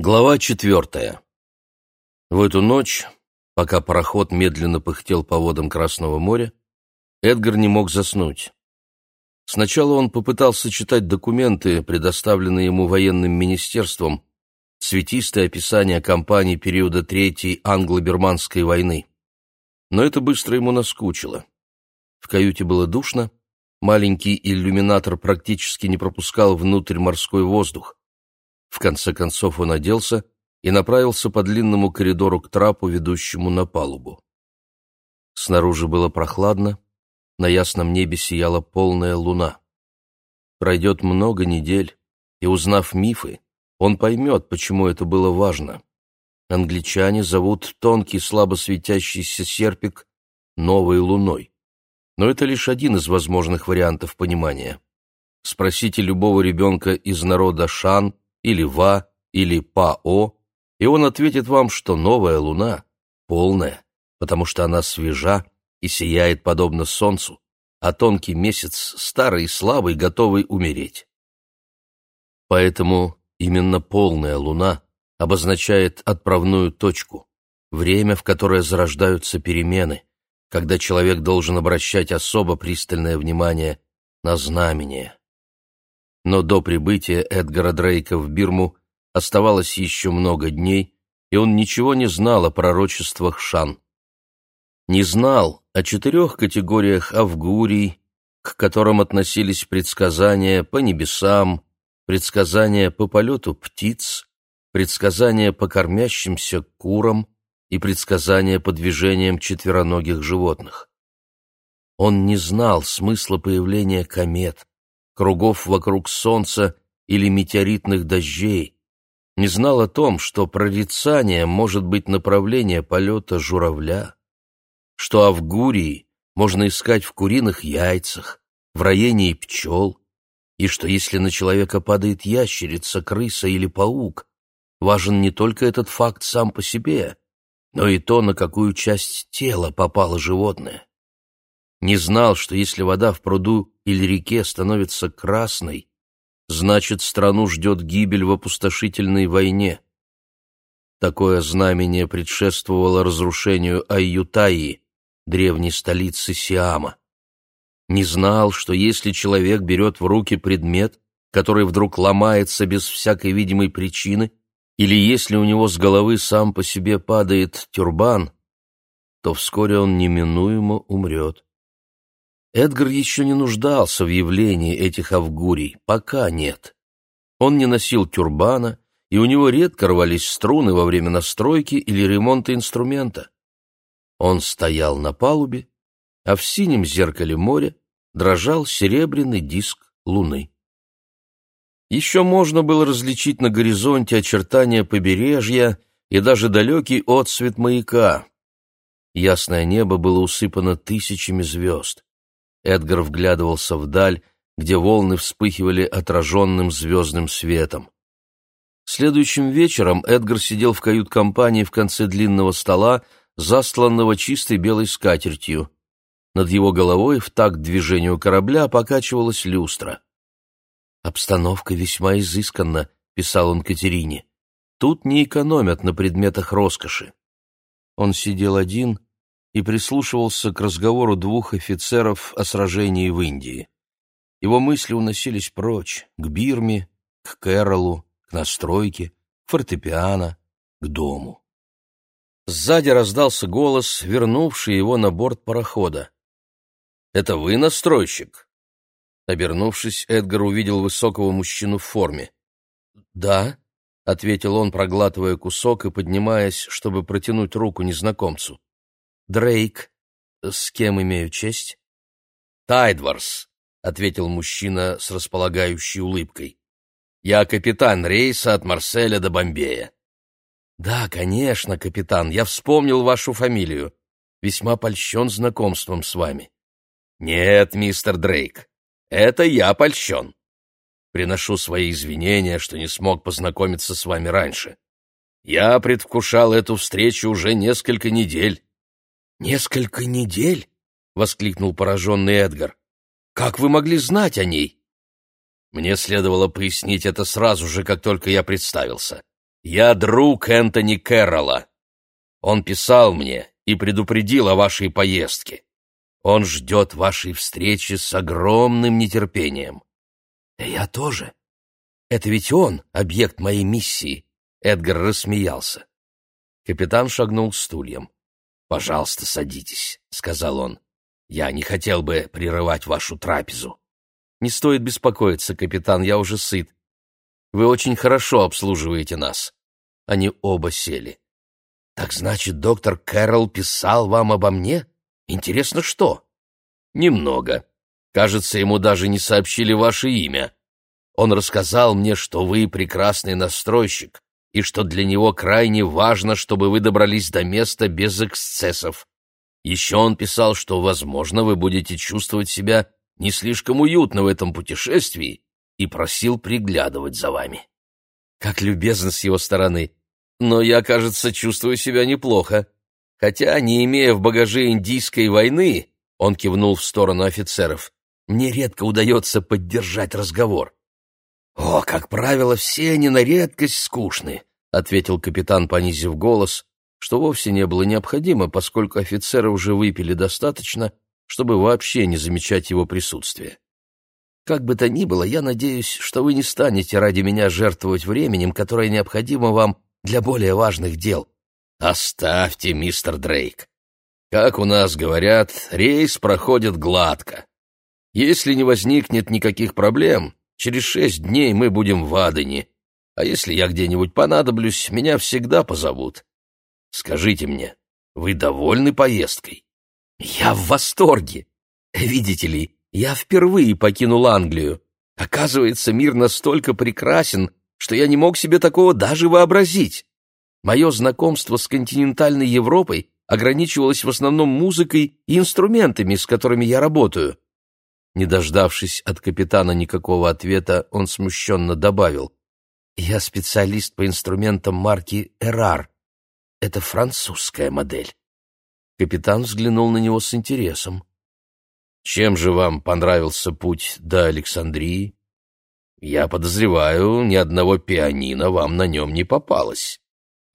Глава четвертая. В эту ночь, пока пароход медленно пыхтел по водам Красного моря, Эдгар не мог заснуть. Сначала он попытался читать документы, предоставленные ему военным министерством, цветистое описание кампании периода Третьей англо-бирманской войны. Но это быстро ему наскучило. В каюте было душно, маленький иллюминатор практически не пропускал внутрь морской воздух. В конце концов он оделся и направился по длинному коридору к трапу, ведущему на палубу. Снаружи было прохладно, на ясном небе сияла полная луна. Пройдет много недель, и, узнав мифы, он поймет, почему это было важно. Англичане зовут тонкий слабо светящийся серпик новой луной. Но это лишь один из возможных вариантов понимания. Спросите любого ребенка из народа Шан – или ва, или пао, и он ответит вам, что новая луна полная, потому что она свежа и сияет подобно солнцу, а тонкий месяц старый и слабый, готовый умереть. Поэтому именно полная луна обозначает отправную точку, время, в которое зарождаются перемены, когда человек должен обращать особо пристальное внимание на знамение. Но до прибытия Эдгара Дрейка в Бирму оставалось еще много дней, и он ничего не знал о пророчествах Шан. Не знал о четырех категориях авгурий, к которым относились предсказания по небесам, предсказания по полету птиц, предсказания по кормящимся курам и предсказания по движениям четвероногих животных. Он не знал смысла появления комет, кругов вокруг Солнца или метеоритных дождей, не знал о том, что прорицание может быть направление полета журавля, что Авгурии можно искать в куриных яйцах, в роении пчел, и что если на человека падает ящерица, крыса или паук, важен не только этот факт сам по себе, но и то, на какую часть тела попало животное не знал, что если вода в пруду или реке становится красной, значит, страну ждет гибель в опустошительной войне. Такое знамение предшествовало разрушению Айютаи, древней столицы Сиама. Не знал, что если человек берет в руки предмет, который вдруг ломается без всякой видимой причины, или если у него с головы сам по себе падает тюрбан, то вскоре он неминуемо умрет. Эдгар еще не нуждался в явлении этих авгурий, пока нет. Он не носил тюрбана, и у него редко рвались струны во время настройки или ремонта инструмента. Он стоял на палубе, а в синем зеркале моря дрожал серебряный диск луны. Еще можно было различить на горизонте очертания побережья и даже далекий отсвет маяка. Ясное небо было усыпано тысячами звезд. Эдгар вглядывался вдаль, где волны вспыхивали отраженным звездным светом. Следующим вечером Эдгар сидел в кают-компании в конце длинного стола, застланного чистой белой скатертью. Над его головой в такт движению корабля покачивалась люстра. «Обстановка весьма изысканна», — писал он Катерине. «Тут не экономят на предметах роскоши». Он сидел один, и прислушивался к разговору двух офицеров о сражении в Индии. Его мысли уносились прочь, к Бирме, к Кэролу, к настройке, к фортепиано, к дому. Сзади раздался голос, вернувший его на борт парохода. «Это вы настройщик?» Обернувшись, Эдгар увидел высокого мужчину в форме. «Да», — ответил он, проглатывая кусок и поднимаясь, чтобы протянуть руку незнакомцу. Дрейк. С кем имею честь? Тайдварс, ответил мужчина с располагающей улыбкой. Я капитан рейса от Марселя до Бомбея. Да, конечно, капитан, я вспомнил вашу фамилию. Весьма польщен знакомством с вами. Нет, мистер Дрейк, это я польщен. Приношу свои извинения, что не смог познакомиться с вами раньше. Я предвкушал эту встречу уже несколько недель. «Несколько недель?» — воскликнул пораженный Эдгар. «Как вы могли знать о ней?» Мне следовало пояснить это сразу же, как только я представился. Я друг Энтони Кэрролла. Он писал мне и предупредил о вашей поездке. Он ждет вашей встречи с огромным нетерпением. Я тоже. Это ведь он объект моей миссии. Эдгар рассмеялся. Капитан шагнул стульям. «Пожалуйста, садитесь», — сказал он. «Я не хотел бы прерывать вашу трапезу». «Не стоит беспокоиться, капитан, я уже сыт. Вы очень хорошо обслуживаете нас». Они оба сели. «Так значит, доктор Кэрролл писал вам обо мне? Интересно, что?» «Немного. Кажется, ему даже не сообщили ваше имя. Он рассказал мне, что вы прекрасный настройщик, и что для него крайне важно, чтобы вы добрались до места без эксцессов. Еще он писал, что, возможно, вы будете чувствовать себя не слишком уютно в этом путешествии, и просил приглядывать за вами. Как любезно с его стороны. Но я, кажется, чувствую себя неплохо. Хотя, не имея в багаже индийской войны, он кивнул в сторону офицеров, мне редко удается поддержать разговор. «О, как правило, все они на редкость скучны», — ответил капитан, понизив голос, что вовсе не было необходимо, поскольку офицеры уже выпили достаточно, чтобы вообще не замечать его присутствие. «Как бы то ни было, я надеюсь, что вы не станете ради меня жертвовать временем, которое необходимо вам для более важных дел». «Оставьте, мистер Дрейк. Как у нас говорят, рейс проходит гладко. Если не возникнет никаких проблем, Через шесть дней мы будем в Адене, а если я где-нибудь понадоблюсь, меня всегда позовут. Скажите мне, вы довольны поездкой? Я в восторге. Видите ли, я впервые покинул Англию. Оказывается, мир настолько прекрасен, что я не мог себе такого даже вообразить. Мое знакомство с континентальной Европой ограничивалось в основном музыкой и инструментами, с которыми я работаю. Не дождавшись от капитана никакого ответа, он смущенно добавил. «Я специалист по инструментам марки «Эрар». Это французская модель». Капитан взглянул на него с интересом. «Чем же вам понравился путь до Александрии? Я подозреваю, ни одного пианино вам на нем не попалось».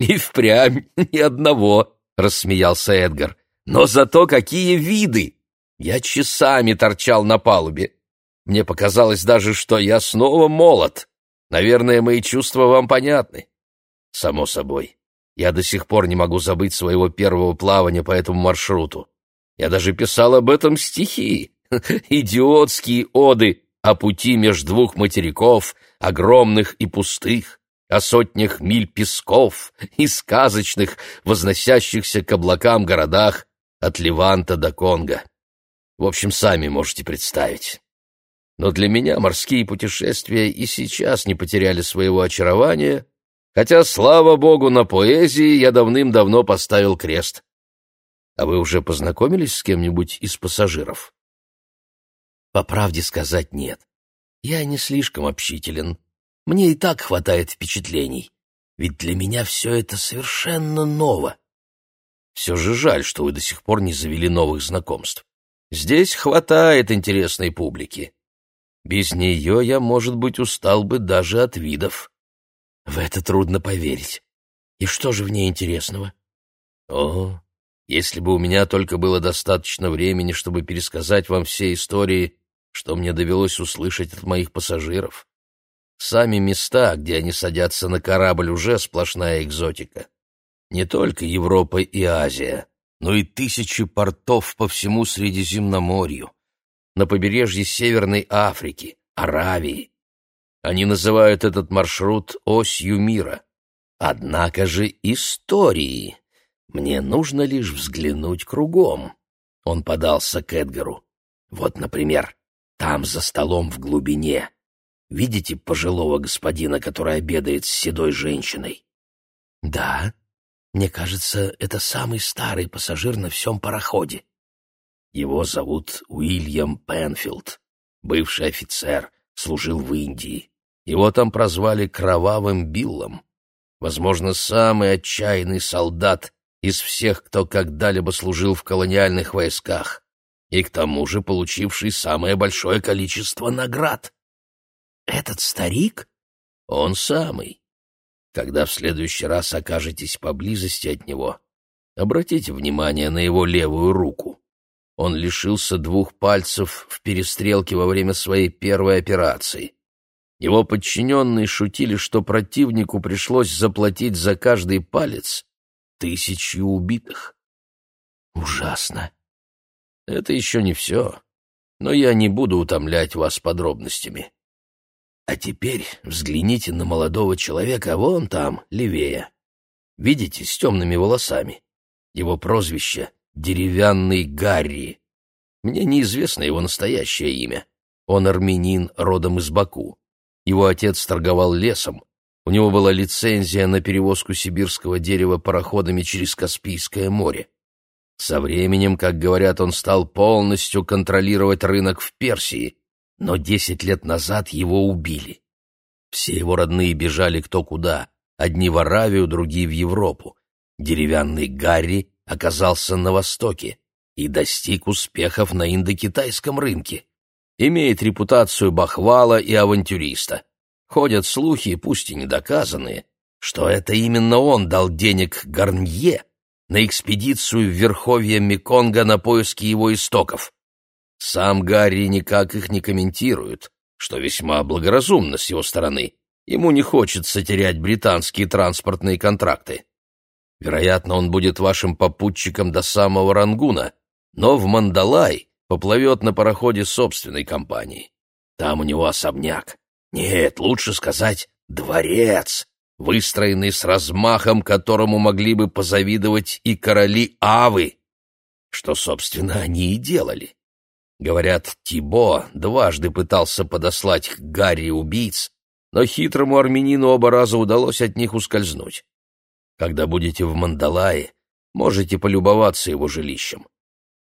«И впрямь ни одного», — рассмеялся Эдгар. «Но зато какие виды! Я часами торчал на палубе. Мне показалось даже, что я снова молод. Наверное, мои чувства вам понятны. Само собой. Я до сих пор не могу забыть своего первого плавания по этому маршруту. Я даже писал об этом стихи. Идиотские оды о пути между двух материков, огромных и пустых, о сотнях миль песков и сказочных, возносящихся к облакам городах от Леванта до Конго. В общем, сами можете представить. Но для меня морские путешествия и сейчас не потеряли своего очарования, хотя, слава богу, на поэзии я давным-давно поставил крест. А вы уже познакомились с кем-нибудь из пассажиров? По правде сказать нет. Я не слишком общителен. Мне и так хватает впечатлений. Ведь для меня все это совершенно ново. Все же жаль, что вы до сих пор не завели новых знакомств. Здесь хватает интересной публики. Без нее я, может быть, устал бы даже от видов. В это трудно поверить. И что же в ней интересного? О, если бы у меня только было достаточно времени, чтобы пересказать вам все истории, что мне довелось услышать от моих пассажиров. Сами места, где они садятся на корабль, уже сплошная экзотика. Не только Европа и Азия но и тысячи портов по всему Средиземноморью, на побережье Северной Африки, Аравии. Они называют этот маршрут осью мира. Однако же истории. Мне нужно лишь взглянуть кругом. Он подался к Эдгару. Вот, например, там за столом в глубине. Видите пожилого господина, который обедает с седой женщиной? Да, мне кажется, это самый старый пассажир на всем пароходе. Его зовут Уильям Пенфилд, бывший офицер, служил в Индии. Его там прозвали Кровавым Биллом. Возможно, самый отчаянный солдат из всех, кто когда-либо служил в колониальных войсках, и к тому же получивший самое большое количество наград. Этот старик? Он самый. Когда в следующий раз окажетесь поблизости от него, обратите внимание на его левую руку. Он лишился двух пальцев в перестрелке во время своей первой операции. Его подчиненные шутили, что противнику пришлось заплатить за каждый палец тысячу убитых. Ужасно. Это еще не все, но я не буду утомлять вас подробностями. А теперь взгляните на молодого человека вон там, левее. Видите, с темными волосами. Его прозвище — Деревянный Гарри. Мне неизвестно его настоящее имя. Он армянин, родом из Баку. Его отец торговал лесом. У него была лицензия на перевозку сибирского дерева пароходами через Каспийское море. Со временем, как говорят, он стал полностью контролировать рынок в Персии, но десять лет назад его убили. Все его родные бежали кто куда, одни в Аравию, другие в Европу. Деревянный Гарри оказался на Востоке и достиг успехов на индокитайском рынке. Имеет репутацию бахвала и авантюриста. Ходят слухи, пусть и недоказанные, что это именно он дал денег Гарнье на экспедицию в верховье Меконга на поиски его истоков. Сам Гарри никак их не комментирует, что весьма благоразумно с его стороны. Ему не хочется терять британские транспортные контракты. Вероятно, он будет вашим попутчиком до самого Рангуна, но в Мандалай поплывет на пароходе собственной компании. Там у него особняк. Нет, лучше сказать дворец, выстроенный с размахом, которому могли бы позавидовать и короли Авы, что, собственно, они и делали. Говорят, Тибо дважды пытался подослать к Гарри убийц, но хитрому армянину оба раза удалось от них ускользнуть. Когда будете в Мандалае, можете полюбоваться его жилищем.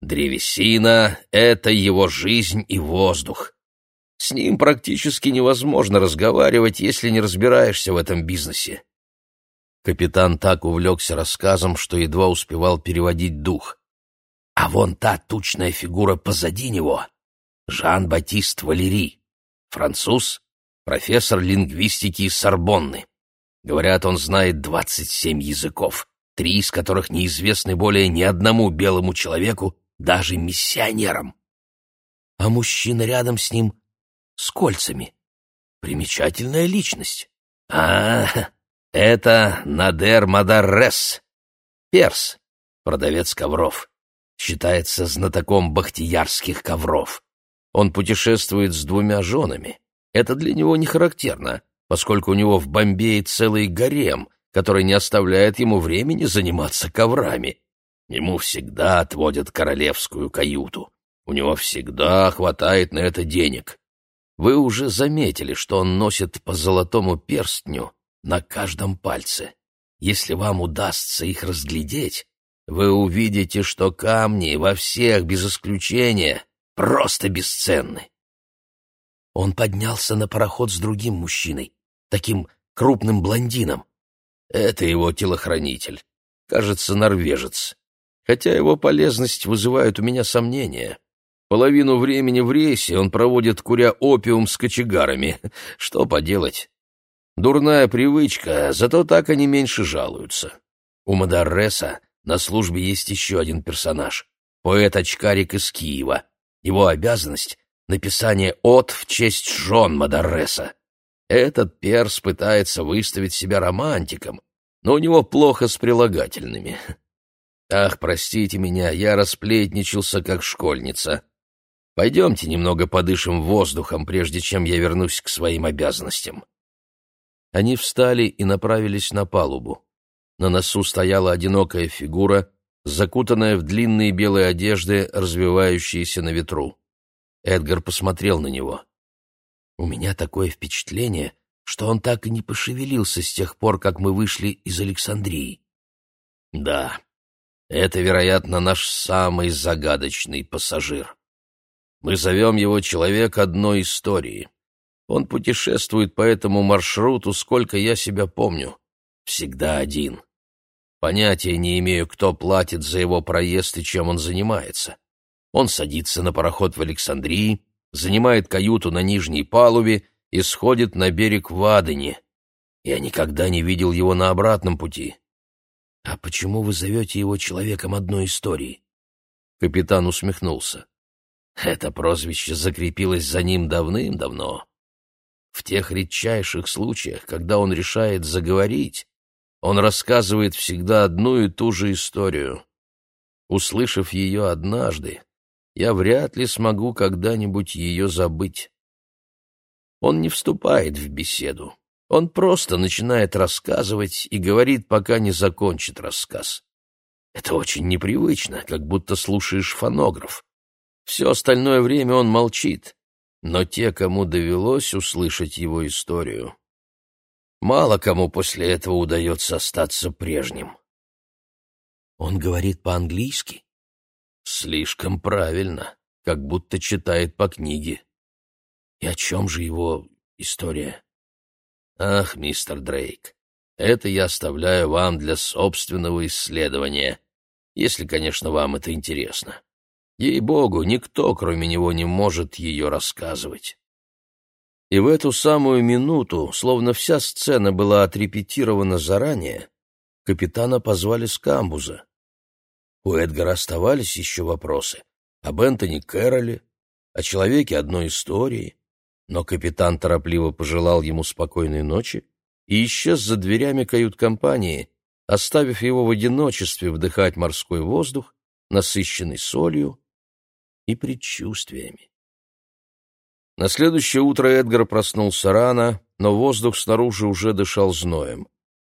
Древесина — это его жизнь и воздух. С ним практически невозможно разговаривать, если не разбираешься в этом бизнесе. Капитан так увлекся рассказом, что едва успевал переводить дух. А вон та тучная фигура позади него — Жан-Батист Валери, француз, профессор лингвистики из Сорбонны. Говорят, он знает двадцать семь языков, три из которых неизвестны более ни одному белому человеку, даже миссионерам. А мужчина рядом с ним с кольцами. Примечательная личность. А, это Надер Мадаррес, перс, продавец ковров. Считается знатоком бахтиярских ковров. Он путешествует с двумя женами. Это для него не характерно, поскольку у него в Бомбее целый гарем, который не оставляет ему времени заниматься коврами. Ему всегда отводят королевскую каюту. У него всегда хватает на это денег. Вы уже заметили, что он носит по золотому перстню на каждом пальце. Если вам удастся их разглядеть, вы увидите, что камни во всех, без исключения, просто бесценны. Он поднялся на пароход с другим мужчиной, таким крупным блондином. Это его телохранитель, кажется, норвежец. Хотя его полезность вызывает у меня сомнения. Половину времени в рейсе он проводит, куря опиум с кочегарами. Что поделать? Дурная привычка, зато так они меньше жалуются. У Мадарреса на службе есть еще один персонаж — поэт-очкарик из Киева. Его обязанность — написание «от» в честь жен Мадарреса. Этот перс пытается выставить себя романтиком, но у него плохо с прилагательными. Ах, простите меня, я расплетничался, как школьница. Пойдемте немного подышим воздухом, прежде чем я вернусь к своим обязанностям». Они встали и направились на палубу. На носу стояла одинокая фигура, закутанная в длинные белые одежды, развивающиеся на ветру. Эдгар посмотрел на него. «У меня такое впечатление, что он так и не пошевелился с тех пор, как мы вышли из Александрии». «Да, это, вероятно, наш самый загадочный пассажир». Мы зовем его «человек одной истории». Он путешествует по этому маршруту, сколько я себя помню. Всегда один. Понятия не имею, кто платит за его проезд и чем он занимается. Он садится на пароход в Александрии, занимает каюту на нижней палубе и сходит на берег в Адене. Я никогда не видел его на обратном пути. А почему вы зовете его человеком одной истории? Капитан усмехнулся. Это прозвище закрепилось за ним давным-давно. В тех редчайших случаях, когда он решает заговорить, он рассказывает всегда одну и ту же историю. Услышав ее однажды, я вряд ли смогу когда-нибудь ее забыть. Он не вступает в беседу. Он просто начинает рассказывать и говорит, пока не закончит рассказ. Это очень непривычно, как будто слушаешь фонограф. Все остальное время он молчит, но те, кому довелось услышать его историю, мало кому после этого удается остаться прежним. Он говорит по-английски? Слишком правильно, как будто читает по книге. И о чем же его история? Ах, мистер Дрейк, это я оставляю вам для собственного исследования, если, конечно, вам это интересно. Ей-богу, никто, кроме него, не может ее рассказывать. И в эту самую минуту, словно вся сцена была отрепетирована заранее, капитана позвали с камбуза. У Эдгара оставались еще вопросы об Энтони Кэрроле, о человеке одной истории, но капитан торопливо пожелал ему спокойной ночи и исчез за дверями кают-компании, оставив его в одиночестве вдыхать морской воздух, насыщенный солью и предчувствиями. На следующее утро Эдгар проснулся рано, но воздух снаружи уже дышал зноем.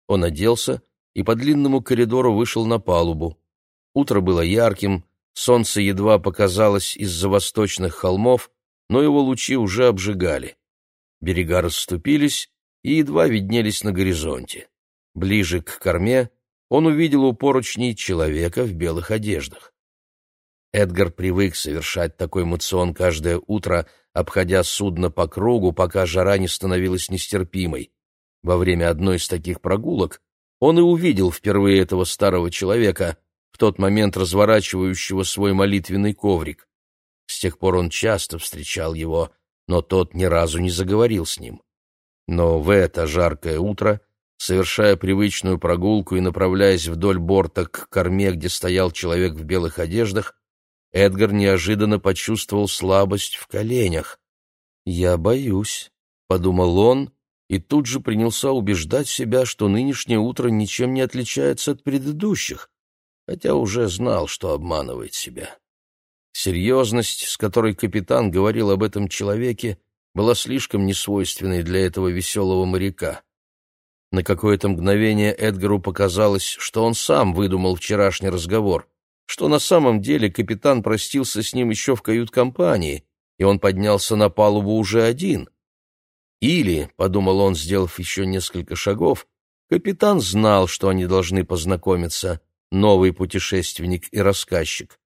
Он оделся и по длинному коридору вышел на палубу. Утро было ярким, солнце едва показалось из-за восточных холмов, но его лучи уже обжигали. Берега расступились и едва виднелись на горизонте. Ближе к корме он увидел у поручней человека в белых одеждах. Эдгар привык совершать такой мацион каждое утро, обходя судно по кругу, пока жара не становилась нестерпимой. Во время одной из таких прогулок он и увидел впервые этого старого человека, в тот момент разворачивающего свой молитвенный коврик. С тех пор он часто встречал его, но тот ни разу не заговорил с ним. Но в это жаркое утро, совершая привычную прогулку и направляясь вдоль борта к корме, где стоял человек в белых одеждах, Эдгар неожиданно почувствовал слабость в коленях. «Я боюсь», — подумал он, и тут же принялся убеждать себя, что нынешнее утро ничем не отличается от предыдущих, хотя уже знал, что обманывает себя. Серьезность, с которой капитан говорил об этом человеке, была слишком несвойственной для этого веселого моряка. На какое-то мгновение Эдгару показалось, что он сам выдумал вчерашний разговор, что на самом деле капитан простился с ним еще в кают-компании, и он поднялся на палубу уже один. Или, — подумал он, сделав еще несколько шагов, — капитан знал, что они должны познакомиться, новый путешественник и рассказчик.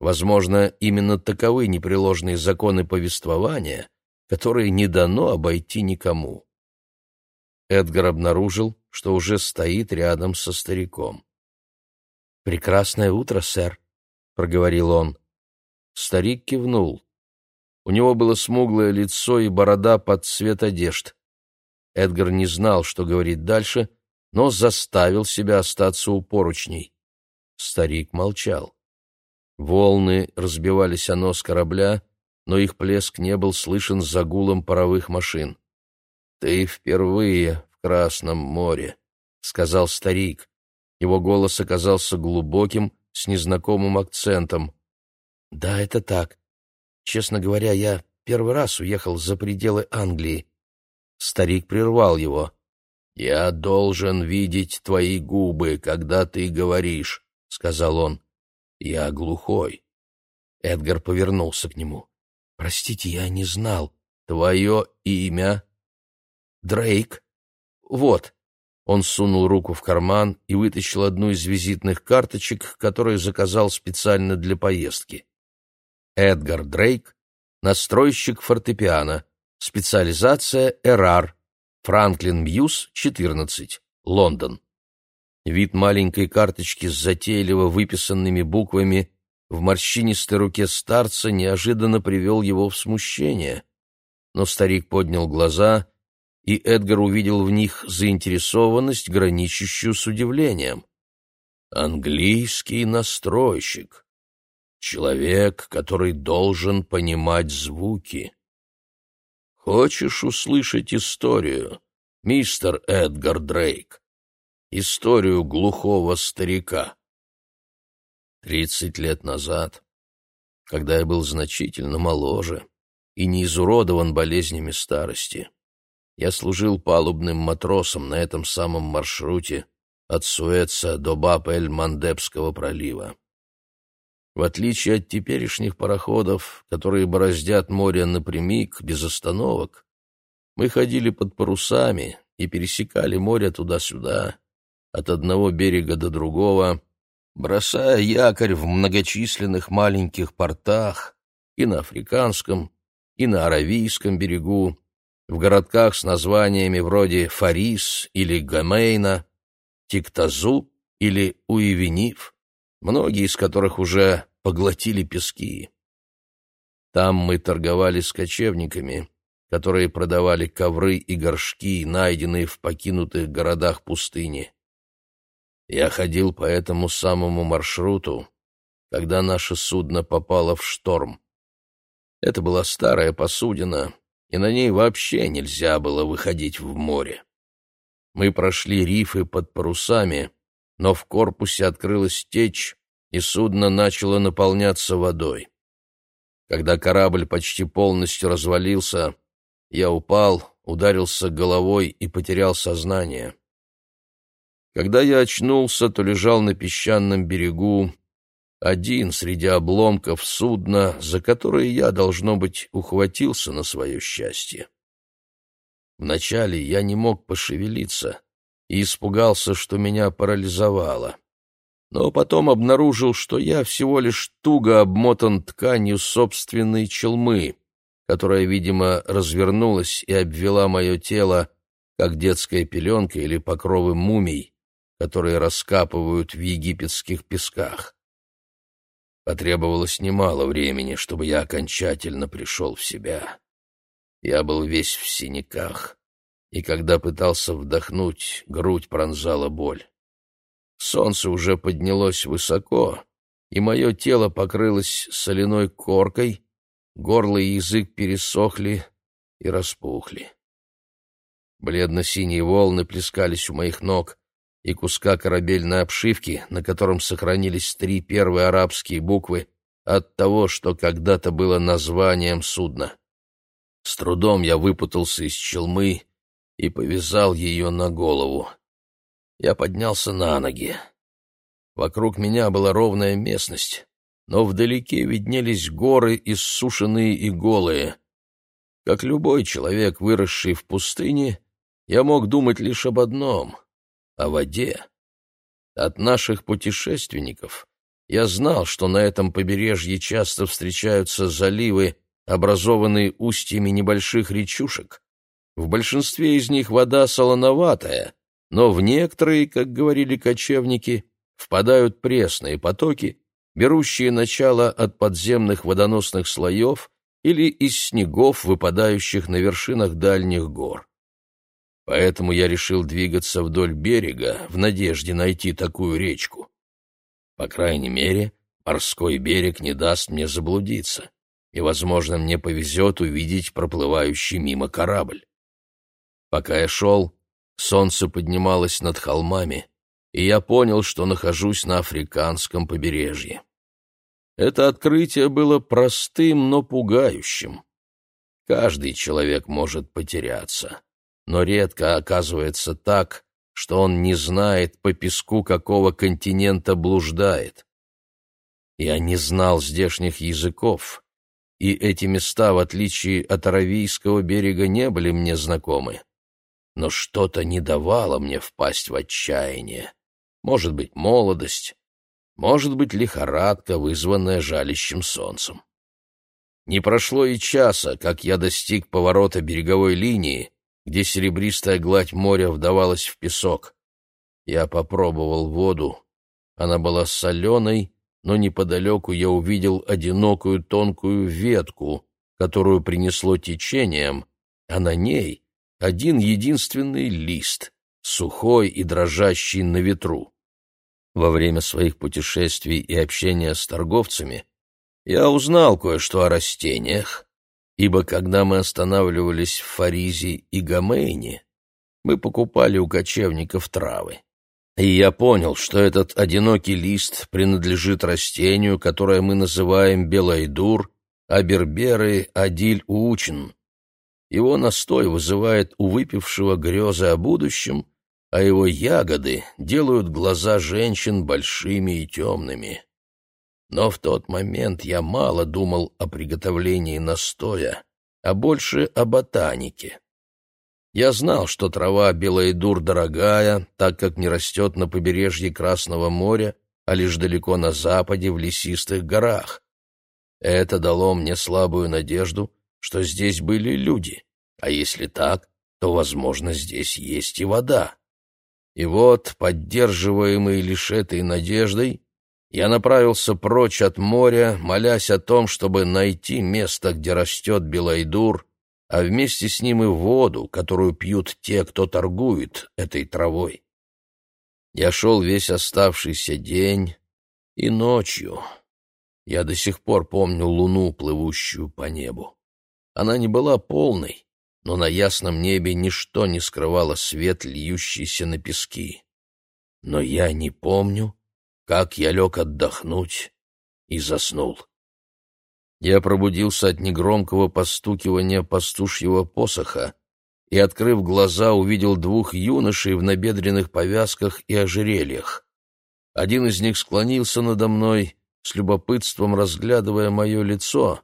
Возможно, именно таковы непреложные законы повествования, которые не дано обойти никому. Эдгар обнаружил, что уже стоит рядом со стариком. «Прекрасное утро, сэр», — проговорил он. Старик кивнул. У него было смуглое лицо и борода под цвет одежд. Эдгар не знал, что говорить дальше, но заставил себя остаться у поручней. Старик молчал. Волны разбивались о нос корабля, но их плеск не был слышен за гулом паровых машин. «Ты впервые в Красном море», — сказал старик. Его голос оказался глубоким, с незнакомым акцентом. «Да, это так. Честно говоря, я первый раз уехал за пределы Англии». Старик прервал его. «Я должен видеть твои губы, когда ты говоришь», — сказал он. «Я глухой». Эдгар повернулся к нему. «Простите, я не знал. Твое имя?» «Дрейк. Вот». Он сунул руку в карман и вытащил одну из визитных карточек, которую заказал специально для поездки. Эдгар Дрейк, настройщик фортепиано, специализация ЭРАР, Франклин Мьюз, 14, Лондон. Вид маленькой карточки с затейливо выписанными буквами в морщинистой руке старца неожиданно привел его в смущение. Но старик поднял глаза и Эдгар увидел в них заинтересованность, граничащую с удивлением. «Английский настройщик. Человек, который должен понимать звуки. Хочешь услышать историю, мистер Эдгар Дрейк? Историю глухого старика?» Тридцать лет назад, когда я был значительно моложе и не изуродован болезнями старости, я служил палубным матросом на этом самом маршруте от Суэца до Баб-эль-Мандебского пролива. В отличие от теперешних пароходов, которые бороздят море напрямик, без остановок, мы ходили под парусами и пересекали море туда-сюда, от одного берега до другого, бросая якорь в многочисленных маленьких портах и на Африканском, и на Аравийском берегу, в городках с названиями вроде Фарис или Гамейна, Тиктазу или Уивенив, многие из которых уже поглотили пески. Там мы торговали с кочевниками, которые продавали ковры и горшки, найденные в покинутых городах пустыни. Я ходил по этому самому маршруту, когда наше судно попало в шторм. Это была старая посудина, и на ней вообще нельзя было выходить в море. Мы прошли рифы под парусами, но в корпусе открылась течь, и судно начало наполняться водой. Когда корабль почти полностью развалился, я упал, ударился головой и потерял сознание. Когда я очнулся, то лежал на песчаном берегу, один среди обломков судна, за которое я, должно быть, ухватился на свое счастье. Вначале я не мог пошевелиться и испугался, что меня парализовало. Но потом обнаружил, что я всего лишь туго обмотан тканью собственной челмы, которая, видимо, развернулась и обвела мое тело, как детская пеленка или покровы мумий которые раскапывают в египетских песках. Потребовалось немало времени, чтобы я окончательно пришел в себя. Я был весь в синяках, и когда пытался вдохнуть, грудь пронзала боль. Солнце уже поднялось высоко, и мое тело покрылось соляной коркой, горло и язык пересохли и распухли. Бледно-синие волны плескались у моих ног, и куска корабельной обшивки, на котором сохранились три первые арабские буквы от того, что когда-то было названием судна. С трудом я выпутался из челмы и повязал ее на голову. Я поднялся на ноги. Вокруг меня была ровная местность, но вдалеке виднелись горы, иссушенные и голые. Как любой человек, выросший в пустыне, я мог думать лишь об одном — о воде. От наших путешественников я знал, что на этом побережье часто встречаются заливы, образованные устьями небольших речушек. В большинстве из них вода солоноватая, но в некоторые, как говорили кочевники, впадают пресные потоки, берущие начало от подземных водоносных слоев или из снегов, выпадающих на вершинах дальних гор. Поэтому я решил двигаться вдоль берега в надежде найти такую речку. По крайней мере, морской берег не даст мне заблудиться, и, возможно, мне повезет увидеть проплывающий мимо корабль. Пока я шел, солнце поднималось над холмами, и я понял, что нахожусь на африканском побережье. Это открытие было простым, но пугающим. Каждый человек может потеряться но редко оказывается так, что он не знает, по песку какого континента блуждает. Я не знал здешних языков, и эти места, в отличие от Аравийского берега, не были мне знакомы. Но что-то не давало мне впасть в отчаяние. Может быть, молодость, может быть, лихорадка, вызванная жалящим солнцем. Не прошло и часа, как я достиг поворота береговой линии, где серебристая гладь моря вдавалась в песок. Я попробовал воду. Она была соленой, но неподалеку я увидел одинокую тонкую ветку, которую принесло течением, а на ней один единственный лист, сухой и дрожащий на ветру. Во время своих путешествий и общения с торговцами я узнал кое-что о растениях, ибо когда мы останавливались в Фаризе и Гамейне, мы покупали у кочевников травы. И я понял, что этот одинокий лист принадлежит растению, которое мы называем белайдур, а берберы — адиль-уучен. Его настой вызывает у выпившего грезы о будущем, а его ягоды делают глаза женщин большими и темными. Но в тот момент я мало думал о приготовлении настоя, а больше о ботанике. Я знал, что трава белоидур дорогая, так как не растет на побережье Красного моря, а лишь далеко на западе, в лесистых горах. Это дало мне слабую надежду, что здесь были люди, а если так, то, возможно, здесь есть и вода. И вот, поддерживаемый лишь этой надеждой, я направился прочь от моря, молясь о том, чтобы найти место, где растет Белайдур, а вместе с ним и воду, которую пьют те, кто торгует этой травой. Я шел весь оставшийся день и ночью. Я до сих пор помню луну, плывущую по небу. Она не была полной, но на ясном небе ничто не скрывало свет, льющийся на пески. Но я не помню, как я лег отдохнуть и заснул. Я пробудился от негромкого постукивания пастушьего посоха и, открыв глаза, увидел двух юношей в набедренных повязках и ожерельях. Один из них склонился надо мной, с любопытством разглядывая мое лицо,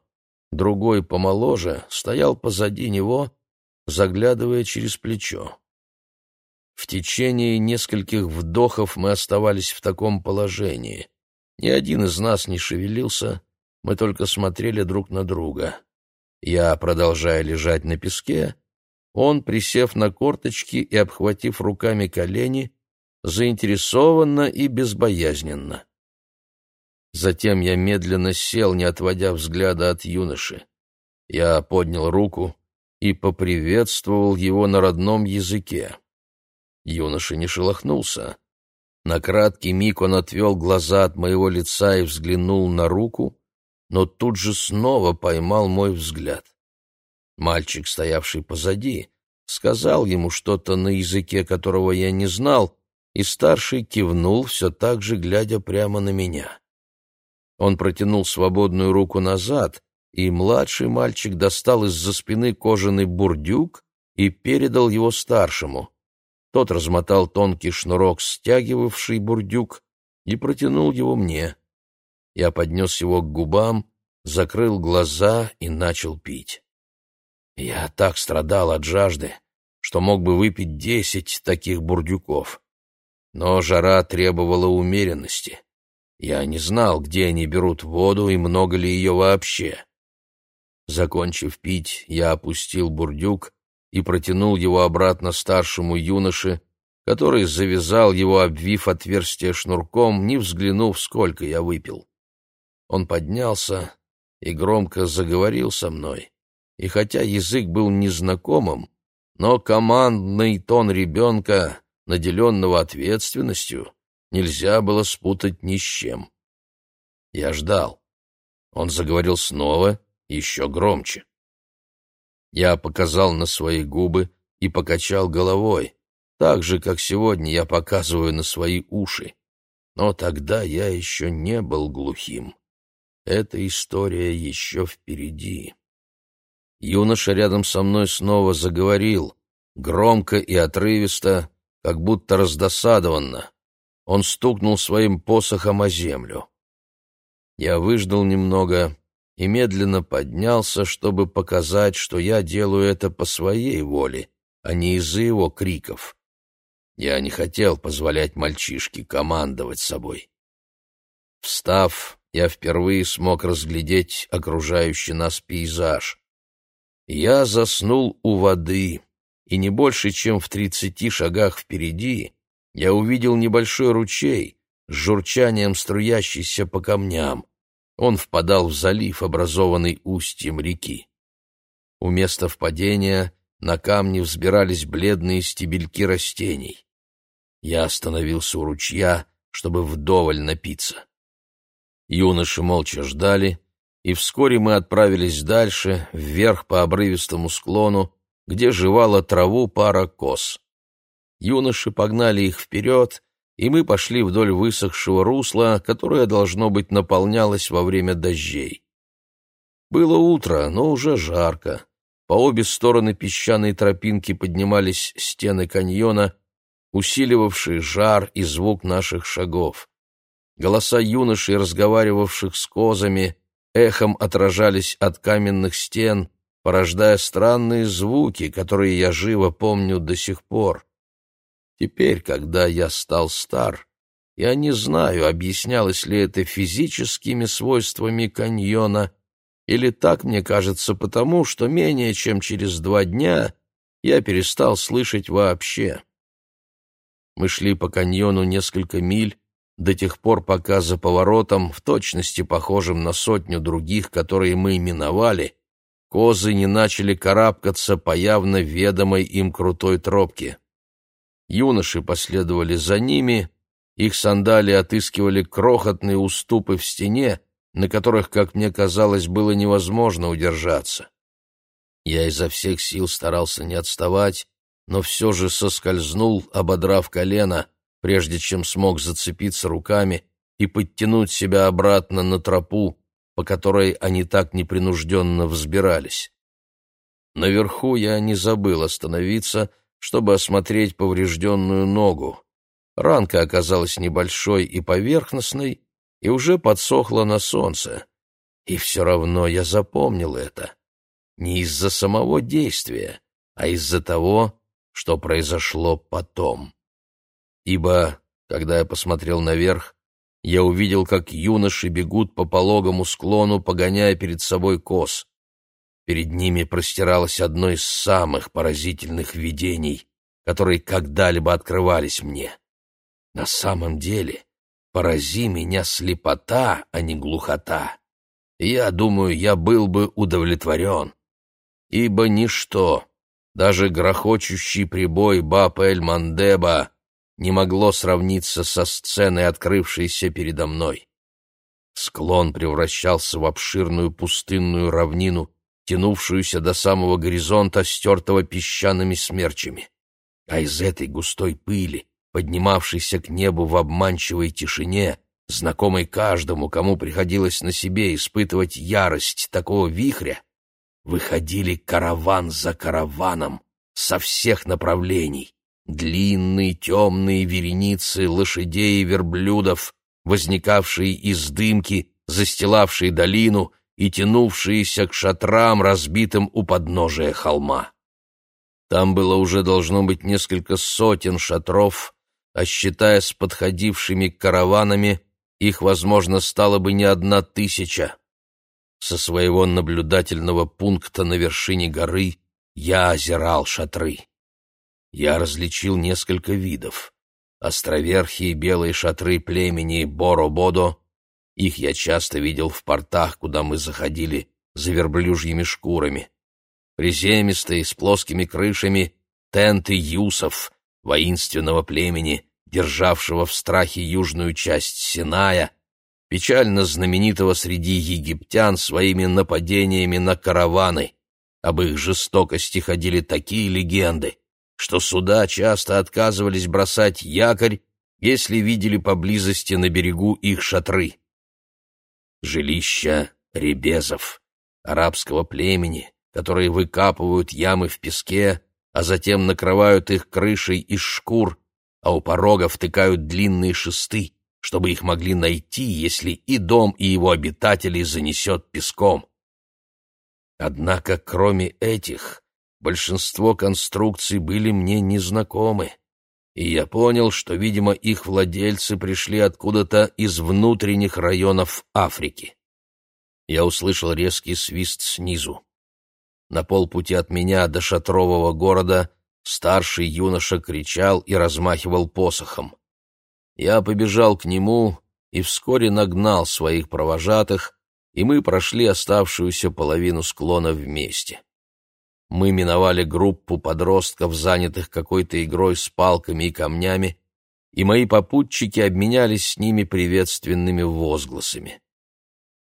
другой, помоложе, стоял позади него, заглядывая через плечо. В течение нескольких вдохов мы оставались в таком положении. Ни один из нас не шевелился, мы только смотрели друг на друга. Я, продолжая лежать на песке, он, присев на корточки и обхватив руками колени, заинтересованно и безбоязненно. Затем я медленно сел, не отводя взгляда от юноши. Я поднял руку и поприветствовал его на родном языке. Юноша не шелохнулся. На краткий миг он отвел глаза от моего лица и взглянул на руку, но тут же снова поймал мой взгляд. Мальчик, стоявший позади, сказал ему что-то на языке, которого я не знал, и старший кивнул, все так же глядя прямо на меня. Он протянул свободную руку назад, и младший мальчик достал из-за спины кожаный бурдюк и передал его старшему. Тот размотал тонкий шнурок, стягивавший бурдюк, и протянул его мне. Я поднес его к губам, закрыл глаза и начал пить. Я так страдал от жажды, что мог бы выпить десять таких бурдюков. Но жара требовала умеренности. Я не знал, где они берут воду и много ли ее вообще. Закончив пить, я опустил бурдюк и протянул его обратно старшему юноше, который завязал его, обвив отверстие шнурком, не взглянув, сколько я выпил. Он поднялся и громко заговорил со мной, и хотя язык был незнакомым, но командный тон ребенка, наделенного ответственностью, нельзя было спутать ни с чем. Я ждал. Он заговорил снова, еще громче. Я показал на свои губы и покачал головой, так же, как сегодня я показываю на свои уши. Но тогда я еще не был глухим. Эта история еще впереди. Юноша рядом со мной снова заговорил, громко и отрывисто, как будто раздосадованно. Он стукнул своим посохом о землю. Я выждал немного, и медленно поднялся, чтобы показать, что я делаю это по своей воле, а не из-за его криков. Я не хотел позволять мальчишке командовать собой. Встав, я впервые смог разглядеть окружающий нас пейзаж. Я заснул у воды, и не больше, чем в тридцати шагах впереди, я увидел небольшой ручей с журчанием струящийся по камням. Он впадал в залив, образованный устьем реки. У места впадения на камни взбирались бледные стебельки растений. Я остановился у ручья, чтобы вдоволь напиться. Юноши молча ждали, и вскоре мы отправились дальше, вверх по обрывистому склону, где жевала траву пара коз. Юноши погнали их вперед, и мы пошли вдоль высохшего русла, которое, должно быть, наполнялось во время дождей. Было утро, но уже жарко. По обе стороны песчаной тропинки поднимались стены каньона, усиливавшие жар и звук наших шагов. Голоса юношей, разговаривавших с козами, эхом отражались от каменных стен, порождая странные звуки, которые я живо помню до сих пор. Теперь, когда я стал стар, я не знаю, объяснялось ли это физическими свойствами каньона, или так мне кажется потому, что менее чем через два дня я перестал слышать вообще. Мы шли по каньону несколько миль, до тех пор, пока за поворотом, в точности похожим на сотню других, которые мы миновали, козы не начали карабкаться по явно ведомой им крутой тропке. Юноши последовали за ними, их сандали отыскивали крохотные уступы в стене, на которых, как мне казалось, было невозможно удержаться. Я изо всех сил старался не отставать, но все же соскользнул, ободрав колено, прежде чем смог зацепиться руками и подтянуть себя обратно на тропу, по которой они так непринужденно взбирались. Наверху я не забыл остановиться, чтобы осмотреть поврежденную ногу. Ранка оказалась небольшой и поверхностной, и уже подсохла на солнце. И все равно я запомнил это. Не из-за самого действия, а из-за того, что произошло потом. Ибо, когда я посмотрел наверх, я увидел, как юноши бегут по пологому склону, погоняя перед собой коз. Перед ними простиралось одно из самых поразительных видений, которые когда-либо открывались мне. На самом деле, порази меня слепота, а не глухота. Я думаю, я был бы удовлетворен, ибо ничто, даже грохочущий прибой Бап-эль-Мандеба не могло сравниться со сценой, открывшейся передо мной. Склон превращался в обширную пустынную равнину, тянувшуюся до самого горизонта, стертого песчаными смерчами. А из этой густой пыли, поднимавшейся к небу в обманчивой тишине, знакомой каждому, кому приходилось на себе испытывать ярость такого вихря, выходили караван за караваном со всех направлений. Длинные темные вереницы лошадей и верблюдов, возникавшие из дымки, застилавшие долину и тянувшиеся к шатрам, разбитым у подножия холма. Там было уже должно быть несколько сотен шатров, а считая с подходившими караванами, их, возможно, стало бы не одна тысяча. Со своего наблюдательного пункта на вершине горы я озирал шатры. Я различил несколько видов. Островерхие белые шатры племени Боро-Бодо, их я часто видел в портах, куда мы заходили за верблюжьими шкурами. Приземистые, с плоскими крышами, тенты юсов, воинственного племени, державшего в страхе южную часть Синая, печально знаменитого среди египтян своими нападениями на караваны. Об их жестокости ходили такие легенды, что суда часто отказывались бросать якорь, если видели поблизости на берегу их шатры. Жилища ребезов, арабского племени, которые выкапывают ямы в песке, а затем накрывают их крышей из шкур, а у порога втыкают длинные шесты чтобы их могли найти, если и дом, и его обитатели занесет песком. Однако, кроме этих, большинство конструкций были мне незнакомы, и я понял, что, видимо, их владельцы пришли откуда-то из внутренних районов Африки. Я услышал резкий свист снизу. На полпути от меня до шатрового города старший юноша кричал и размахивал посохом. Я побежал к нему и вскоре нагнал своих провожатых, и мы прошли оставшуюся половину склона вместе. Мы миновали группу подростков, занятых какой-то игрой с палками и камнями, и мои попутчики обменялись с ними приветственными возгласами.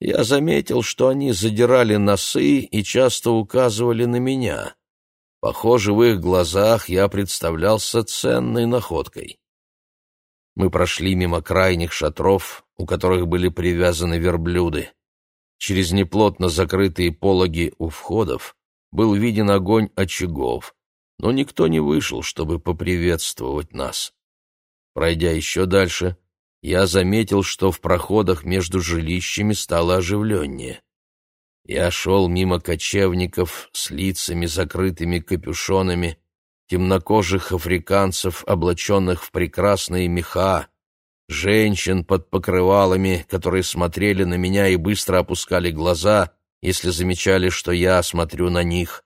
Я заметил, что они задирали носы и часто указывали на меня. Похоже, в их глазах я представлялся ценной находкой. Мы прошли мимо крайних шатров, у которых были привязаны верблюды. Через неплотно закрытые пологи у входов был виден огонь очагов, но никто не вышел, чтобы поприветствовать нас. Пройдя еще дальше, я заметил, что в проходах между жилищами стало оживленнее. Я шел мимо кочевников с лицами, закрытыми капюшонами, темнокожих африканцев, облаченных в прекрасные меха, женщин под покрывалами, которые смотрели на меня и быстро опускали глаза, если замечали, что я смотрю на них.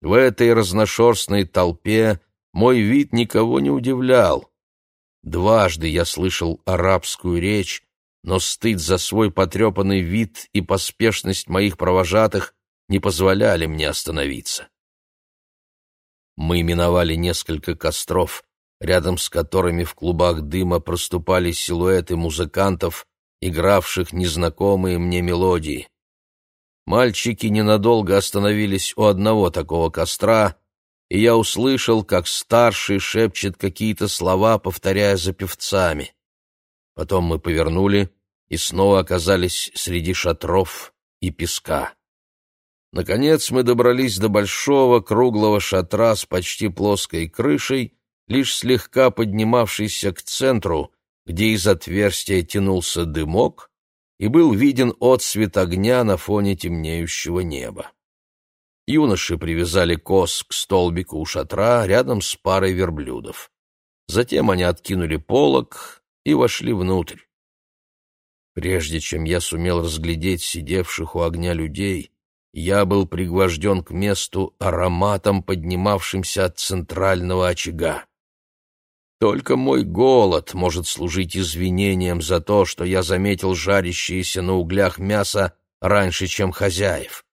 В этой разношерстной толпе мой вид никого не удивлял. Дважды я слышал арабскую речь, но стыд за свой потрепанный вид и поспешность моих провожатых не позволяли мне остановиться. Мы миновали несколько костров, рядом с которыми в клубах дыма проступали силуэты музыкантов, игравших незнакомые мне мелодии. Мальчики ненадолго остановились у одного такого костра, и я услышал, как старший шепчет какие-то слова, повторяя за певцами. Потом мы повернули и снова оказались среди шатров и песка. Наконец мы добрались до большого круглого шатра с почти плоской крышей, лишь слегка поднимавшейся к центру, где из отверстия тянулся дымок, и был виден отсвет огня на фоне темнеющего неба. Юноши привязали коз к столбику у шатра рядом с парой верблюдов. Затем они откинули полог и вошли внутрь. Прежде чем я сумел разглядеть сидевших у огня людей, я был пригвожден к месту ароматом, поднимавшимся от центрального очага. Только мой голод может служить извинением за то, что я заметил жарящееся на углях мясо раньше, чем хозяев.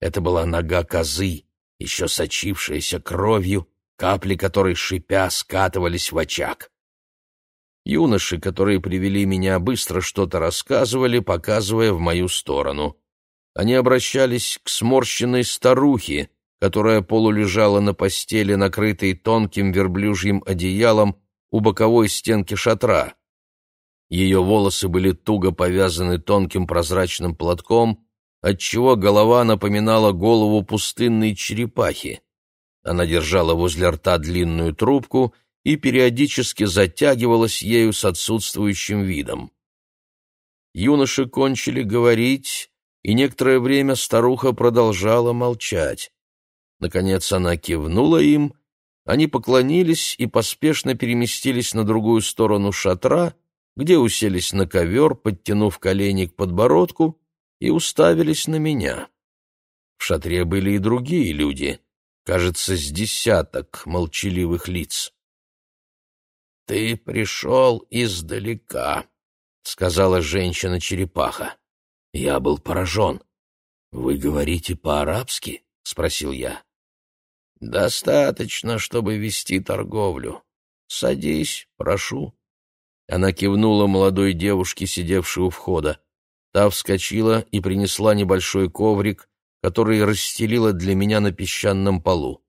Это была нога козы, еще сочившаяся кровью, капли которой, шипя, скатывались в очаг. Юноши, которые привели меня, быстро что-то рассказывали, показывая в мою сторону. Они обращались к сморщенной старухе, которая полулежала на постели, накрытой тонким верблюжьим одеялом у боковой стенки шатра. Ее волосы были туго повязаны тонким прозрачным платком, отчего голова напоминала голову пустынной черепахи. Она держала возле рта длинную трубку и периодически затягивалась ею с отсутствующим видом. Юноши кончили говорить, и некоторое время старуха продолжала молчать. Наконец она кивнула им, они поклонились и поспешно переместились на другую сторону шатра, где уселись на ковер, подтянув колени к подбородку, и уставились на меня. В шатре были и другие люди, кажется, с десяток молчаливых лиц. «Ты пришел издалека», — сказала женщина-черепаха. Я был поражен. «Вы говорите по-арабски?» — спросил я. «Достаточно, чтобы вести торговлю. Садись, прошу». Она кивнула молодой девушке, сидевшей у входа. Та вскочила и принесла небольшой коврик, который расстелила для меня на песчаном полу.